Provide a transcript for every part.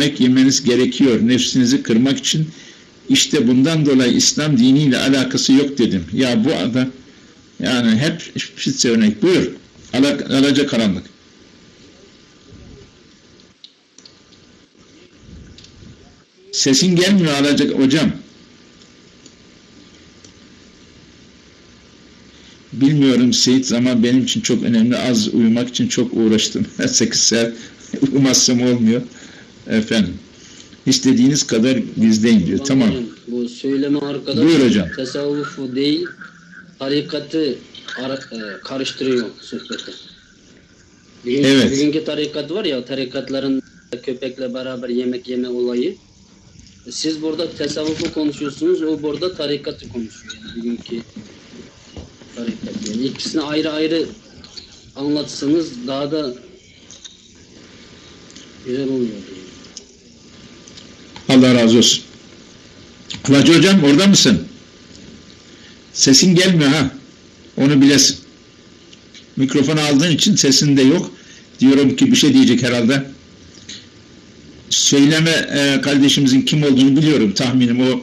yemek yemeniz gerekiyor nefsinizi kırmak için. İşte bundan dolayı İslam diniyle alakası yok dedim. Ya bu adam yani hep pis örnek. Buyur. Ala, alaca karanlık. Sesin gelmiyor alacak hocam. Bilmiyorum Seyit ama benim için çok önemli. Az uyumak için çok uğraştım. 8 saat uyumazsam olmuyor. Efendim. İstediğiniz kadar bizdeyin diyor. Tamam. Hocam, Bu söyleme arkadaş Buyur hocam. tasavvufu değil tarikatı e, karıştırıyor sohbeti. Bugünkü, Evet. bugünkü tarikat var ya tarikatların köpekle beraber yemek yeme olayı. Siz burada tasavvufu konuşuyorsunuz, o burada tarikatı konuşuyor. Yani bugünkü tarikat. Yani ikisini ayrı ayrı anlatsanız daha da güzel oluyor. Allah razı olsun. Hacı hocam orada mısın? Sesin gelmiyor ha. Onu bilesin. Mikrofonu aldığın için sesin de yok. Diyorum ki bir şey diyecek herhalde. Söyleme e, kardeşimizin kim olduğunu biliyorum. Tahminim o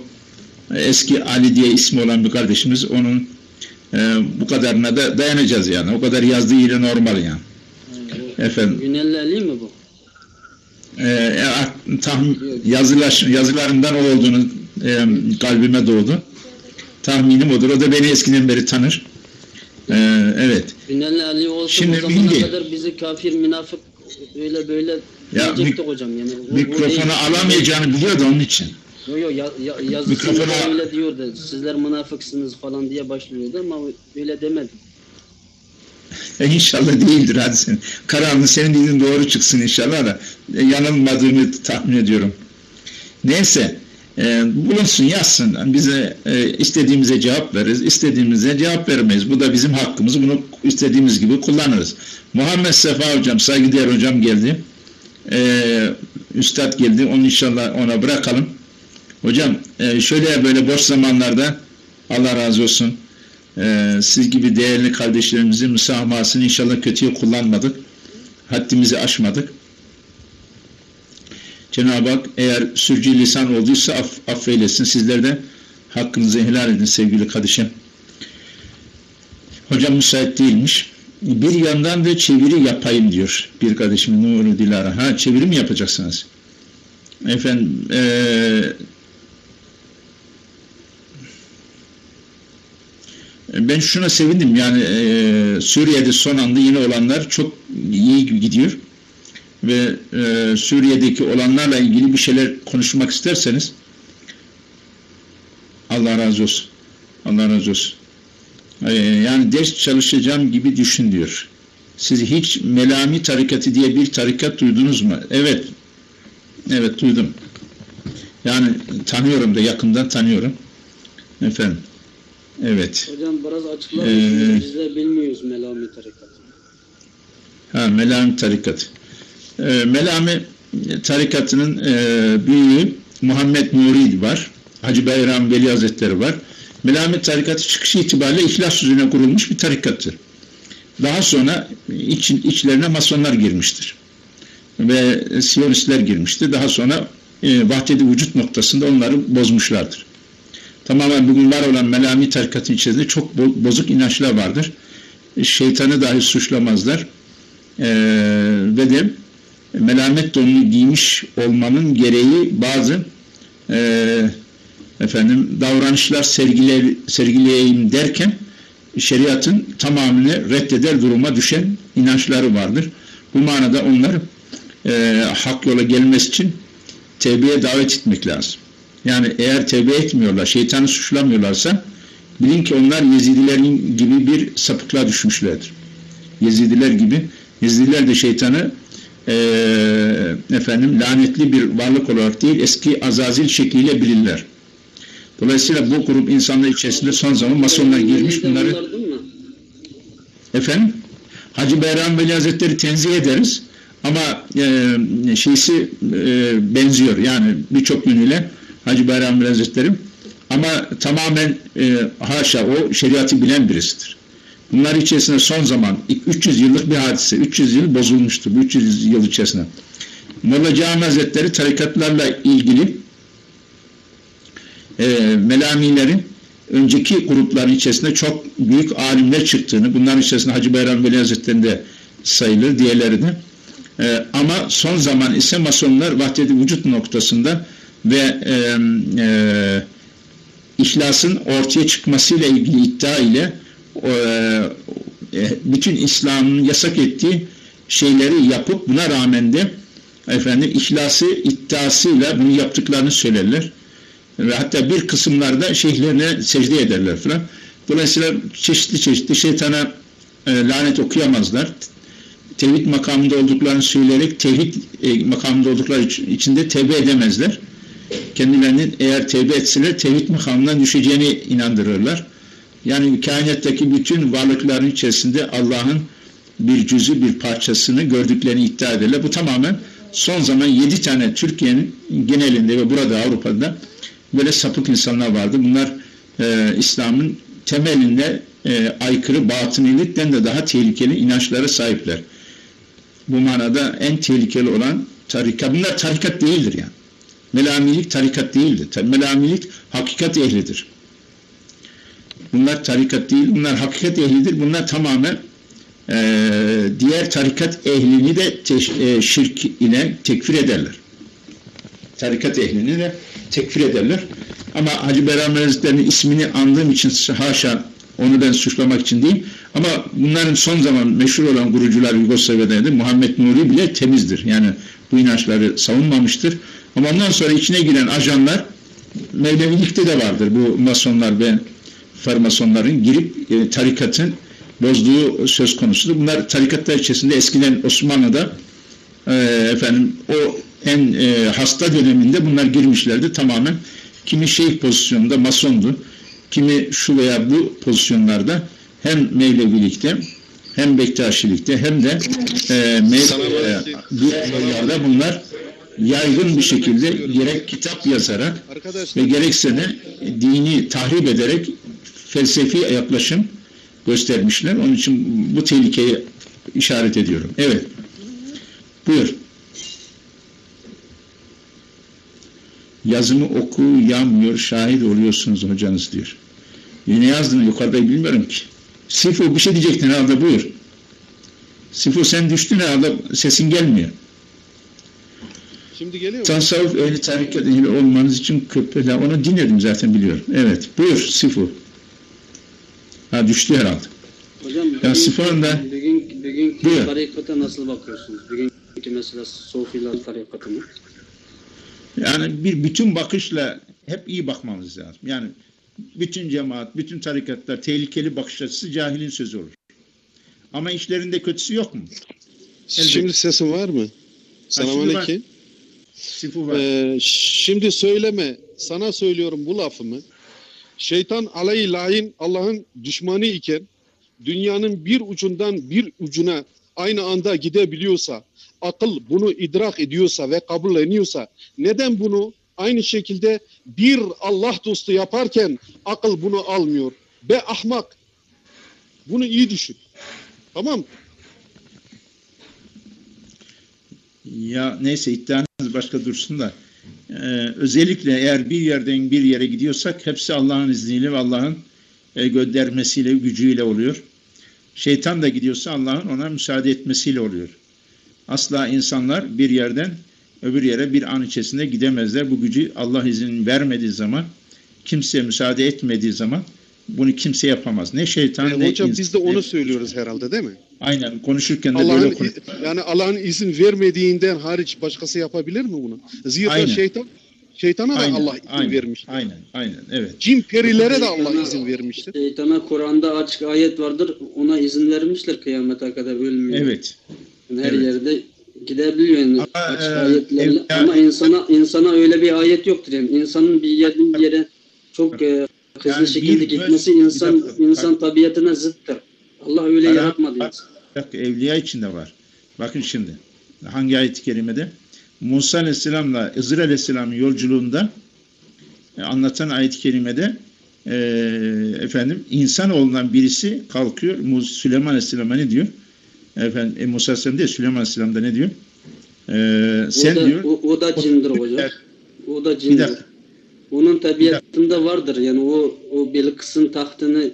e, eski Ali diye ismi olan bir kardeşimiz. Onun e, bu kadarına da dayanacağız yani. O kadar yazdığı ile normal yani. Efendim. Günelli Ali mi bu? E, e, tahmin, yazılar, yazılarından o olduğunu e, kalbime doğdu. Tahminim odur. O da beni eskiden beri tanır. E, evet. Ali olsa Şimdi o bildi. kadar bizi kafir, münafık öyle böyle Ya, mik- hocam. Yani, o- o Mikrofonu değil. alamayacağını biliyordu onun için. Yo yo ya, ya, yazısında Mikrofonu- öyle diyordu. Sizler münafıksınız falan diye başlıyordu ama öyle demedi. E, inşallah değildir hadi sen. Kararını senin dediğin doğru çıksın inşallah da e, yanılmadığımı tahmin ediyorum. Neyse e, bulunsun yazsın. Bize e, istediğimize cevap veririz. istediğimize cevap vermeyiz. Bu da bizim hakkımız. Bunu istediğimiz gibi kullanırız. Muhammed Sefa hocam, saygıdeğer hocam geldi. E, Üstad geldi. Onu inşallah ona bırakalım. Hocam e, şöyle böyle boş zamanlarda Allah razı olsun. Ee, siz gibi değerli kardeşlerimizin müsamahasını inşallah kötüye kullanmadık. Haddimizi aşmadık. Cenab-ı Hak eğer sürcü lisan olduysa aff affeylesin. Sizler de hakkınızı helal edin sevgili kardeşim. Hocam müsait değilmiş. Bir yandan da çeviri yapayım diyor bir kardeşim Nuri Dilara. Ha çeviri mi yapacaksınız? Efendim eee Ben şuna sevindim yani e, Suriye'de son anda yine olanlar çok iyi gidiyor ve e, Suriye'deki olanlarla ilgili bir şeyler konuşmak isterseniz Allah razı olsun. Allah razı olsun. E, yani ders çalışacağım gibi düşün diyor. Siz hiç Melami tarikatı diye bir tarikat duydunuz mu? Evet. Evet duydum. Yani tanıyorum da yakından tanıyorum. Efendim. Evet. Hocam biraz açıklar Ee, mısınız? Biz de bilmiyoruz Melami tarikatı. Ha, Melami tarikat. Ee, Melami tarikatının e, büyüğü Muhammed Nuri var. Hacı Bayram Veli Hazretleri var. Melami tarikatı çıkışı itibariyle ihlas üzerine kurulmuş bir tarikattır. Daha sonra iç, içlerine masonlar girmiştir. Ve siyonistler girmiştir. Daha sonra e, vahdedi vücut noktasında onları bozmuşlardır. Tamamen bugün olan Melami tarikatı içerisinde çok bo- bozuk inançlar vardır. Şeytanı dahi suçlamazlar. Ee, ve de melamet donunu giymiş olmanın gereği bazı e, efendim davranışlar sergile, sergileyeyim derken şeriatın tamamını reddeder duruma düşen inançları vardır. Bu manada onları e, hak yola gelmesi için tevbeye davet etmek lazım. Yani eğer tevbe etmiyorlar, şeytanı suçlamıyorlarsa bilin ki onlar Yezidilerin gibi bir sapıklığa düşmüşlerdir. Yezidiler gibi. Yezidiler de şeytanı e, efendim lanetli bir varlık olarak değil eski azazil şekliyle bilirler. Dolayısıyla bu grup insanlar içerisinde son zaman masonlar girmiş bunları efendim Hacı Bayram Veli Hazretleri tenzih ederiz ama e, şeysi e, benziyor yani birçok yönüyle Hacı Bayram Hazretleri ama tamamen e, haşa o şeriatı bilen birisidir. Bunlar içerisinde son zaman 300 yıllık bir hadise. 300 yıl bozulmuştur. Bu 300 yıl içerisinde. Molla Cami Hazretleri tarikatlarla ilgili e, melamilerin önceki grupların içerisinde çok büyük alimler çıktığını, bunların içerisinde Hacı Bayram Veli Hazretleri'nde sayılır, diğerleri de. E, ama son zaman ise Masonlar vahdedi vücut noktasında ve e, e, ihlasın ortaya çıkmasıyla ilgili iddia ile e, bütün İslam'ın yasak ettiği şeyleri yapıp buna rağmen de efendim ihlası iddiasıyla bunu yaptıklarını söylerler. Ve hatta bir kısımlarda şeyhlerine secde ederler falan. Dolayısıyla çeşitli çeşitli şeytana e, lanet okuyamazlar. Tevhid makamında olduklarını söyleyerek tevhid e, makamında oldukları içinde tevbe edemezler. Kendilerinin eğer tevbe etseler tevhid makamından düşeceğini inandırırlar. Yani kainattaki bütün varlıkların içerisinde Allah'ın bir cüzü, bir parçasını gördüklerini iddia ederler. Bu tamamen son zaman yedi tane Türkiye'nin genelinde ve burada Avrupa'da böyle sapık insanlar vardı. Bunlar e, İslam'ın temelinde e, aykırı batınilikten de daha tehlikeli inançlara sahipler. Bu manada en tehlikeli olan tarikat. Bunlar tarikat değildir yani. Melamilik tarikat değildir. Melamilik hakikat ehlidir. Bunlar tarikat değil, bunlar hakikat ehlidir. Bunlar tamamen e, diğer tarikat ehlini de teş, e, şirk ile tekfir ederler. Tarikat ehlini de tekfir ederler. Ama Hacı Hazretleri'nin ismini andığım için haşa onu ben suçlamak için değil. Ama bunların son zaman meşhur olan kurucular Yugoslavya'daydı. Muhammed Nuri bile temizdir. Yani bu inançları savunmamıştır. Ama ondan sonra içine giren ajanlar Mevlevilikte de vardır. Bu masonlar ve farmasonların girip e, tarikatın bozduğu söz konusudur. Bunlar tarikatlar içerisinde eskiden Osmanlı'da e, efendim o en e, hasta döneminde bunlar girmişlerdi tamamen. Kimi şeyh pozisyonunda masondu. Kimi şu veya bu pozisyonlarda hem Mevlevilikte hem Bektaşilikte hem de e, mev, e, bunlar yaygın bir şekilde gerek kitap yazarak ve gerekse de dini tahrip ederek felsefi yaklaşım göstermişler. Onun için bu tehlikeyi işaret ediyorum. Evet. Buyur. Yazımı oku, yanmıyor, şahit oluyorsunuz hocanız diyor. Ne yazdın yukarıda bilmiyorum ki. Sifu bir şey diyecektin herhalde buyur. Sifu sen düştün herhalde sesin gelmiyor. Şimdi geliyor mu? Tasavvuf ehli tarikat ehli olmanız için köpeler onu dinledim zaten biliyorum. Evet buyur Sifu. Ha düştü herhalde. Hocam bugün, ya Sifa'nın da bugün, bugünkü tarikata nasıl bakıyorsunuz? Bugünkü mesela Sofiler tarikatına. Yani bir bütün bakışla hep iyi bakmamız lazım. Yani bütün cemaat, bütün tarikatlar tehlikeli bakış açısı cahilin sözü olur. Ama işlerinde kötüsü yok mu? Elbette. Şimdi sesin var mı? Selamünaleyküm. Ee, şimdi söyleme. Sana söylüyorum bu lafımı. Şeytan aleyhi lain Allah'ın düşmanı iken dünyanın bir ucundan bir ucuna aynı anda gidebiliyorsa, akıl bunu idrak ediyorsa ve kabulleniyorsa neden bunu aynı şekilde bir Allah dostu yaparken akıl bunu almıyor? Be ahmak. Bunu iyi düşün. Tamam Ya neyse iddianız başka dursun da e, özellikle eğer bir yerden bir yere gidiyorsak hepsi Allah'ın izniyle ve Allah'ın e, göndermesiyle, gücüyle oluyor. Şeytan da gidiyorsa Allah'ın ona müsaade etmesiyle oluyor. Asla insanlar bir yerden öbür yere bir an içerisinde gidemezler. Bu gücü Allah izin vermediği zaman, kimseye müsaade etmediği zaman bunu kimse yapamaz. Ne şeytan yani ne Hocam biz de onu söylüyoruz herhalde değil mi? Aynen konuşurken de böyle konuş. Yani Allah'ın izin vermediğinden hariç başkası yapabilir mi bunu? Zira aynen. şeytan şeytana da aynen, Allah izin aynen, vermiş. Aynen, aynen, evet. Cin perilere de Allah izin vermiştir. Şeytana Kur'an'da açık ayet vardır. Ona izin vermişler kıyamete kadar ölmüyor. Evet. Yani her evet. yerde gidebiliyor yani ama, açık e, ayetlerle. E, ama insana insana öyle bir ayet yoktur yani. İnsanın bir yerden bir yere çok e, hızlı yani şekilde gitmesi insan insan tabiatına zıttır. Allah öyle Ara, yaratmadı. Bak, bak, evliya içinde var. Bakın şimdi. Hangi ayet-i kerimede? Musa Aleyhisselam'la Hızır Aleyhisselam'ın yolculuğunda e, anlatan ayet-i kerimede e, efendim insan olunan birisi kalkıyor. Süleyman Aleyhisselam'a ne diyor? Efendim, e, Musa Aleyhisselam değil Süleyman Aleyhisselam'da ne diyor? Ee, sen o da, diyor o, o da cindir hocam. O da Bir cindir. dakika. Onun tabiatında vardır. Yani o o Belkıs'ın tahtını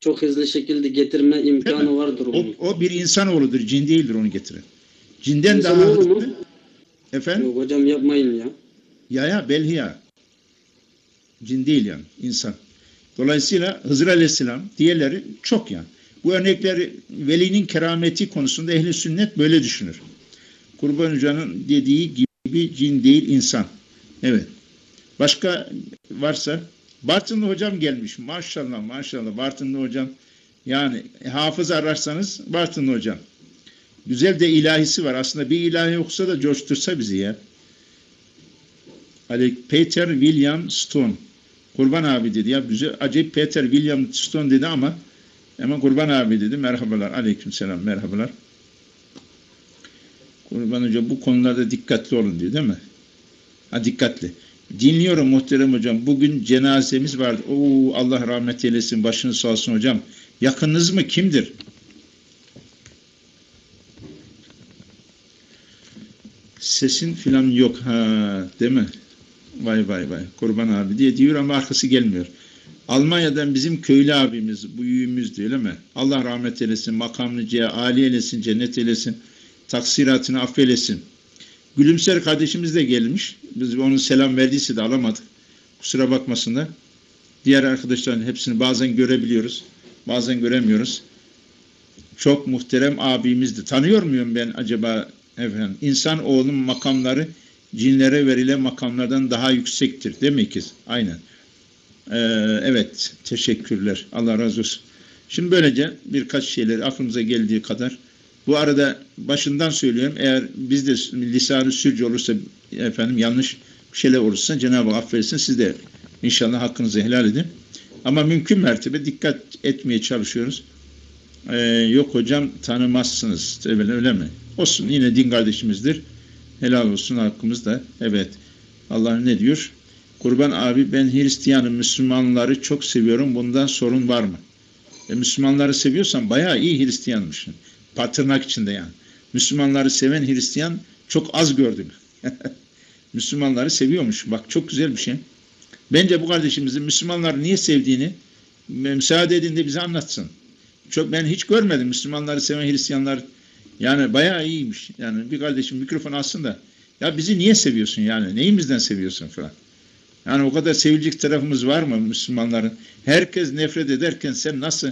çok hızlı şekilde getirme imkanı vardır o, onun. o bir insanoğludur. Cin değildir onu getiren. Cinden daha İnsanoğlu mu? hızlı. Efendim? Yok hocam yapmayın ya. Ya ya belhiya. Cin değil yani insan. Dolayısıyla Hızır Aleyhisselam diğerleri çok yani. Bu örnekleri velinin kerameti konusunda ehli sünnet böyle düşünür. Kurban Hoca'nın dediği gibi cin değil insan. Evet. Başka varsa Bartınlı hocam gelmiş. Maşallah maşallah Bartınlı hocam. Yani hafız ararsanız Bartınlı hocam. Güzel de ilahisi var. Aslında bir ilahi yoksa da coştursa bizi ya. Ali Peter William Stone. Kurban abi dedi ya. Güzel, acayip Peter William Stone dedi ama hemen Kurban abi dedi. Merhabalar. Aleyküm selam. Merhabalar. Kurban Hoca bu konularda dikkatli olun diyor değil mi? Ha dikkatli. Dinliyorum muhterem hocam. Bugün cenazemiz vardı. Oo Allah rahmet eylesin. Başınız sağ olsun hocam. Yakınınız mı? Kimdir? Sesin filan yok. Ha, değil mi? Vay vay vay. Kurban abi diye diyor ama arkası gelmiyor. Almanya'dan bizim köylü abimiz, büyüğümüz öyle mi? Allah rahmet eylesin, makamını âli eylesin, cennet eylesin, taksiratını affeylesin. Gülümser kardeşimiz de gelmiş. Biz onun selam verdiyse de alamadık. Kusura bakmasınlar. Diğer arkadaşların hepsini bazen görebiliyoruz. Bazen göremiyoruz. Çok muhterem abimizdi. Tanıyor muyum ben acaba efendim? İnsan oğlunun makamları cinlere verilen makamlardan daha yüksektir. Mi ikiz? Aynen. Ee, evet. Teşekkürler. Allah razı olsun. Şimdi böylece birkaç şeyleri aklımıza geldiği kadar bu arada başından söylüyorum eğer bizde lisanı sürcü olursa efendim yanlış bir şeyler olursa Cenab-ı Hak affetsin siz de inşallah hakkınızı helal edin. Ama mümkün mertebe dikkat etmeye çalışıyoruz. Ee, yok hocam tanımazsınız. Öyle, öyle mi? Olsun yine din kardeşimizdir. Helal olsun hakkımız da. Evet. Allah ne diyor? Kurban abi ben Hristiyanım, Müslümanları çok seviyorum. Bundan sorun var mı? E, Müslümanları seviyorsan bayağı iyi Hristiyanmışsın. Patırnak içinde yani. Müslümanları seven Hristiyan çok az gördüm. Müslümanları seviyormuş. Bak çok güzel bir şey. Bence bu kardeşimizin Müslümanları niye sevdiğini müsaade edin de bize anlatsın. Çok ben hiç görmedim Müslümanları seven Hristiyanlar yani bayağı iyiymiş. Yani bir kardeşim mikrofon alsın da ya bizi niye seviyorsun yani? Neyimizden seviyorsun falan. Yani o kadar sevilecek tarafımız var mı Müslümanların? Herkes nefret ederken sen nasıl?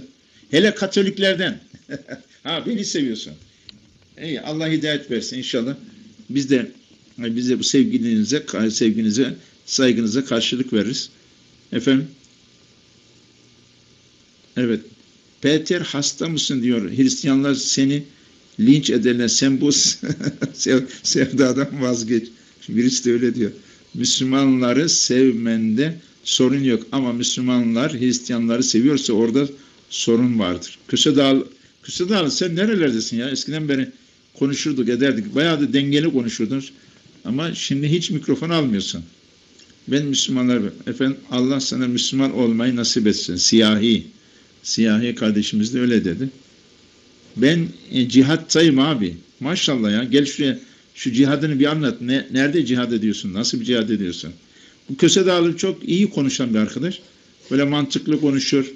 Hele Katoliklerden. ha beni seviyorsun. İyi, Allah hidayet versin inşallah. Biz de biz bu sevginize, sevginize, saygınıza karşılık veririz. Efendim? Evet. Peter hasta mısın diyor. Hristiyanlar seni linç ederler. Sen bu sev, sevdadan vazgeç. Birisi de öyle diyor. Müslümanları sevmende sorun yok. Ama Müslümanlar Hristiyanları seviyorsa orada sorun vardır. Küsedağ, Küsedağ sen nerelerdesin ya? Eskiden beri konuşurduk, ederdik. Bayağı da dengeli konuşurdunuz. Ama şimdi hiç mikrofon almıyorsun. Ben Müslümanlar, efendim Allah sana Müslüman olmayı nasip etsin. Siyahi. Siyahi kardeşimiz de öyle dedi. Ben e, cihattayım abi. Maşallah ya. Gel şuraya şu cihadını bir anlat. Ne, nerede cihad ediyorsun? Nasıl bir cihad ediyorsun? Bu Köse Dağlı çok iyi konuşan bir arkadaş. Böyle mantıklı konuşur.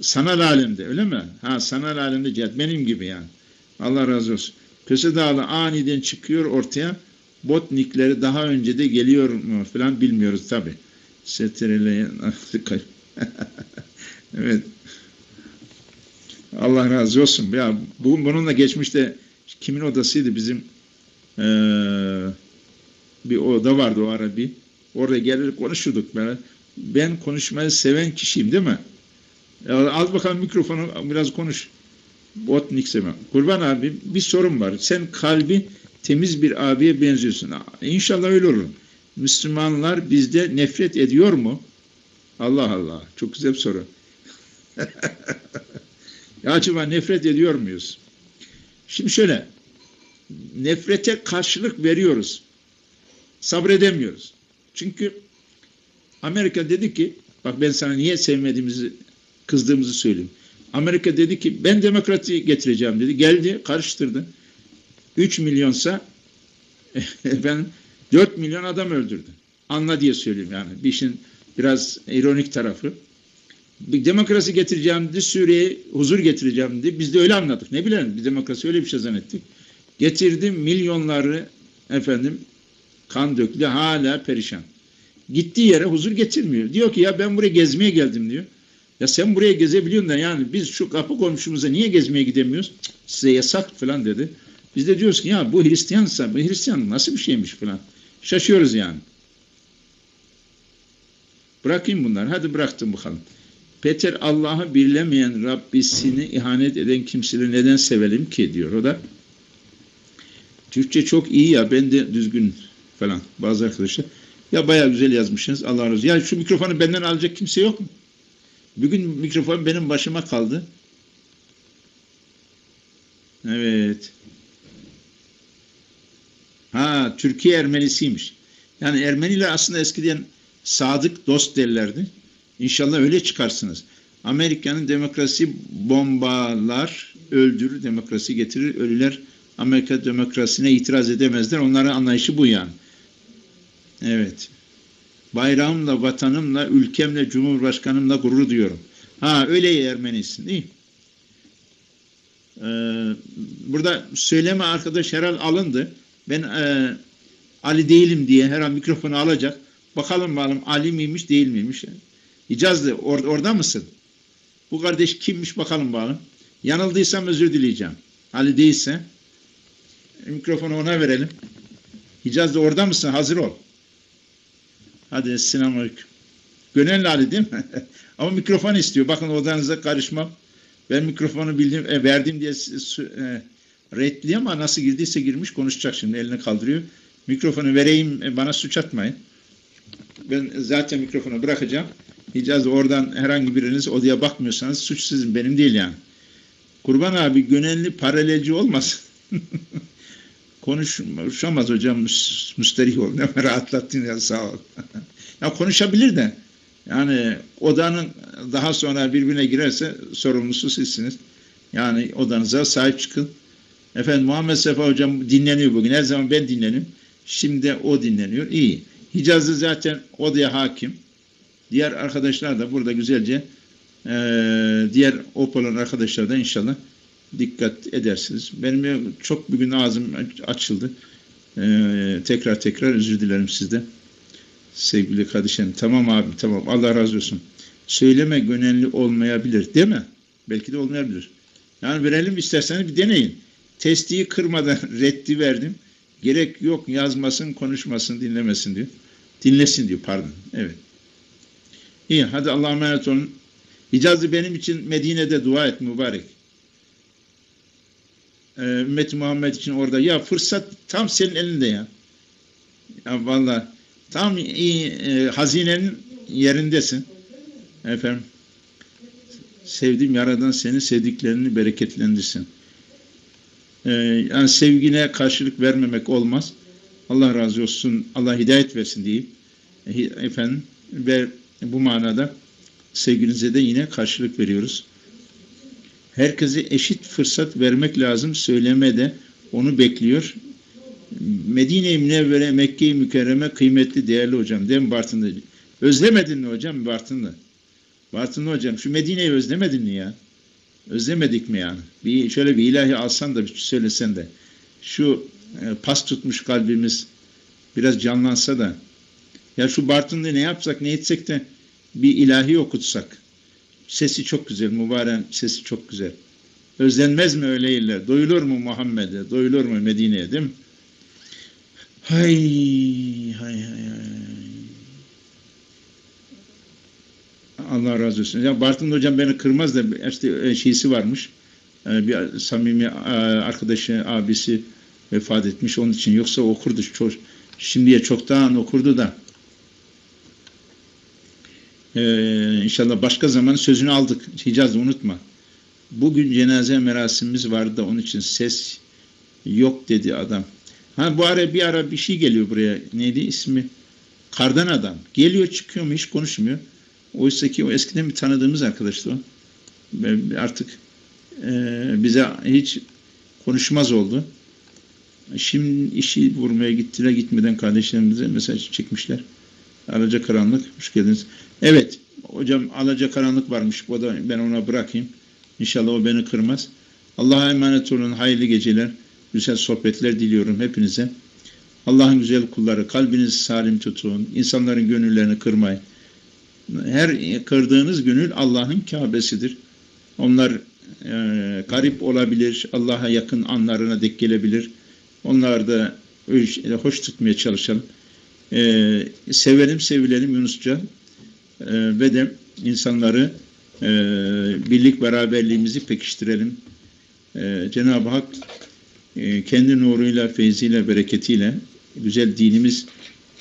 Sanal alemde öyle mi? Ha sanal alemde cihad. Benim gibi yani. Allah razı olsun. Köse Dağlı aniden çıkıyor ortaya. Botnikleri daha önce de geliyor mu falan bilmiyoruz tabi. Setireleyen evet. Allah razı olsun. Ya bu, bununla geçmişte kimin odasıydı bizim ee, bir oda vardı o ara bir. Orada gelir konuşurduk. Ben, ben konuşmayı seven kişiyim değil mi? Al bakalım mikrofonu biraz konuş. Botnik sevmem. Kurban abi bir sorun var. Sen kalbi temiz bir abiye benziyorsun. İnşallah öyle olur. Müslümanlar bizde nefret ediyor mu? Allah Allah. Çok güzel bir soru. ya acaba nefret ediyor muyuz? Şimdi şöyle. Nefrete karşılık veriyoruz. Sabredemiyoruz. Çünkü Amerika dedi ki bak ben sana niye sevmediğimizi kızdığımızı söyleyeyim. Amerika dedi ki ben demokrasi getireceğim dedi. Geldi karıştırdı. 3 milyonsa ben 4 milyon adam öldürdü. Anla diye söyleyeyim yani. Bir işin biraz ironik tarafı. Bir demokrasi getireceğim dedi, Suriye'ye huzur getireceğim dedi. Biz de öyle anladık. Ne bilelim bir demokrasi öyle bir şey zannettik. Getirdi milyonları efendim kan döktü hala perişan. Gittiği yere huzur getirmiyor. Diyor ki ya ben buraya gezmeye geldim diyor. Ya sen buraya gezebiliyorsun da yani biz şu kapı komşumuza niye gezmeye gidemiyoruz? Size yasak falan dedi. Biz de diyoruz ki ya bu Hristiyansa bu Hristiyan nasıl bir şeymiş falan. Şaşıyoruz yani. Bırakayım bunları. Hadi bıraktım bakalım. Peter Allah'ı birlemeyen Rabbisini ihanet eden kimseleri neden sevelim ki diyor. O da Türkçe çok iyi ya ben de düzgün falan bazı arkadaşlar. Ya bayağı güzel yazmışsınız Allah razı olsun. Ya şu mikrofonu benden alacak kimse yok mu? Bugün mikrofon benim başıma kaldı. Evet. Ha Türkiye Ermenisiymiş. Yani Ermeniler aslında eskiden sadık dost derlerdi. İnşallah öyle çıkarsınız. Amerika'nın demokrasi bombalar, öldürür, demokrasi getirir, ölüler Amerika demokrasine itiraz edemezler. Onların anlayışı bu yani. Evet. Bayrağımla, vatanımla, ülkemle, cumhurbaşkanımla gurur duyuyorum. Ha öyle Ermenisin değil ee, burada söyleme arkadaş herhal alındı. Ben e, Ali değilim diye her an mikrofonu alacak. Bakalım bakalım Ali miymiş değil miymiş. Hicazlı or orada mısın? Bu kardeş kimmiş bakalım bakalım. Yanıldıysam özür dileyeceğim. Ali değilse mikrofonu ona verelim. Hicazlı orada mısın? Hazır ol. Hadi selamünaleyküm. Gönenli Ali değil mi? Ama mikrofon istiyor. Bakın odanıza karışmam. Ben mikrofonu bildim, e, verdim diye e, redli ama nasıl girdiyse girmiş konuşacak şimdi. Elini kaldırıyor. Mikrofonu vereyim e, bana suç atmayın. Ben zaten mikrofonu bırakacağım. Hicaz oradan herhangi biriniz odaya bakmıyorsanız suç sizin benim değil yani. Kurban abi gönenli paralelci olmasın. Konuşamaz hocam müsterih ol. Ne rahatlattın ya sağ ol. ya konuşabilir de yani odanın daha sonra birbirine girerse sorumlusu sizsiniz. Yani odanıza sahip çıkın. Efendim Muhammed Sefa hocam dinleniyor bugün. Her zaman ben dinlenim. Şimdi o dinleniyor. İyi. Hicazlı zaten odaya hakim. Diğer arkadaşlar da burada güzelce e, diğer Opol'un arkadaşlar da inşallah dikkat edersiniz. Benim çok bugün ağzım açıldı. E, tekrar tekrar özür dilerim sizden. Sevgili kardeşim. Tamam abi tamam. Allah razı olsun. Söyleme gönenli olmayabilir değil mi? Belki de olmayabilir. Yani verelim isterseniz bir deneyin. Testiyi kırmadan reddi verdim. Gerek yok yazmasın, konuşmasın, dinlemesin diyor. Dinlesin diyor pardon. Evet. İyi hadi Allah'a emanet olun. Hicazlı benim için Medine'de dua et mübarek. Ümmet Muhammed için orada. Ya fırsat tam senin elinde ya. Ya vallahi tam iyi, e, hazinenin yerindesin. Efendim sevdiğim yaradan seni sevdiklerini bereketlendirsin. Ee, yani sevgine karşılık vermemek olmaz. Allah razı olsun, Allah hidayet versin diyeyim. E, efendim ve bu manada sevginize de yine karşılık veriyoruz. Herkese eşit fırsat vermek lazım. Söyleme de onu bekliyor. Medine-i Münevvere, Mekke-i Mükerreme kıymetli, değerli hocam. Değil mi Bartın'da? Özlemedin mi hocam Bartın'da? Bartın'da hocam şu Medine'yi özlemedin mi ya? Özlemedik mi yani? Bir şöyle bir ilahi alsan da bir söylesen de. Şu e, pas tutmuş kalbimiz biraz canlansa da. Ya şu Bartın'da ne yapsak ne etsek de bir ilahi okutsak. Sesi çok güzel, mübarek sesi çok güzel. Özlenmez mi öyle iller? Doyulur mu Muhammed'e? Doyulur mu Medine'ye değil mi? Hay hay hay hay. Allah razı olsun. Ya Bartın hocam beni kırmaz da işte şeysi varmış. E, bir samimi e, arkadaşı, abisi vefat etmiş onun için. Yoksa okurdu. Çok, şimdiye çoktan okurdu da. Ee, inşallah başka zaman sözünü aldık. Hicaz unutma. Bugün cenaze merasimimiz vardı da onun için ses yok dedi adam. Ha bu ara bir ara bir şey geliyor buraya. Neydi ismi? Kardan adam. Geliyor çıkıyor mu hiç konuşmuyor. Oysa ki o eskiden bir tanıdığımız arkadaştı o. Artık e, bize hiç konuşmaz oldu. Şimdi işi vurmaya gittiler. Gitmeden kardeşlerimize mesaj çekmişler. Alaca karanlık. Hoş geldiniz. Evet. Hocam alaca karanlık varmış. Bu da ben ona bırakayım. İnşallah o beni kırmaz. Allah'a emanet olun. Hayırlı geceler. Güzel sohbetler diliyorum hepinize. Allah'ın güzel kulları. Kalbinizi salim tutun. İnsanların gönüllerini kırmayın. Her kırdığınız gönül Allah'ın Kabe'sidir. Onlar e, garip olabilir. Allah'a yakın anlarına dek gelebilir. Onlar da hoş tutmaya çalışalım. E, sevelim, sevilelim Yunusça. E, ve de insanları e, birlik beraberliğimizi pekiştirelim. E, Cenab-ı Hak e, kendi nuruyla, feyziyle, bereketiyle güzel dinimiz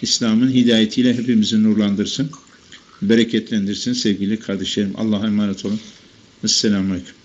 İslam'ın hidayetiyle hepimizi nurlandırsın, bereketlendirsin sevgili kardeşlerim. Allah'a emanet olun. Esselamu Aleyküm.